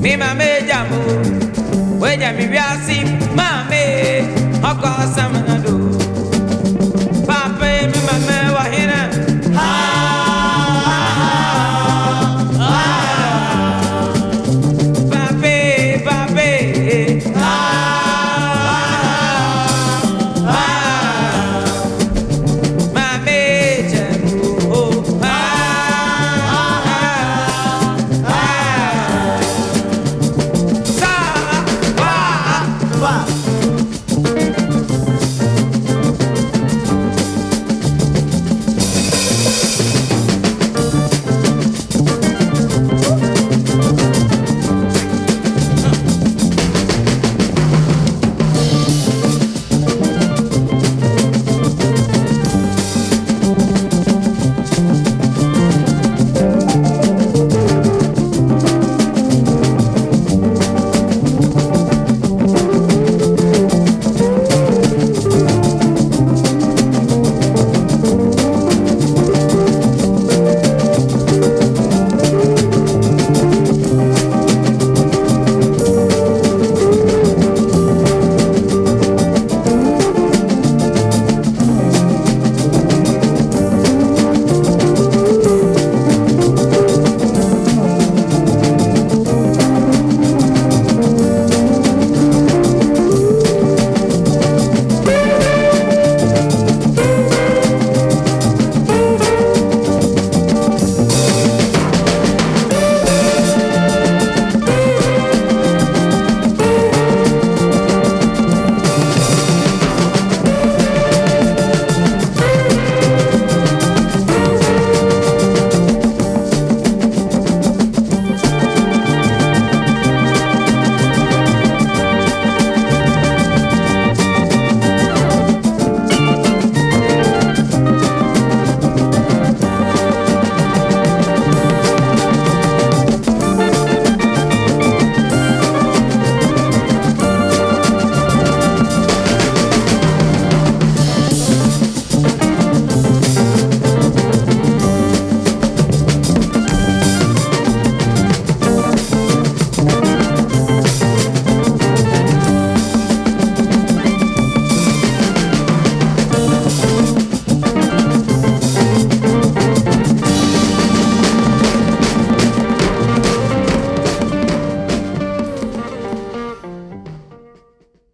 Mi ma me jamu, we jami biasi, mame, oko sama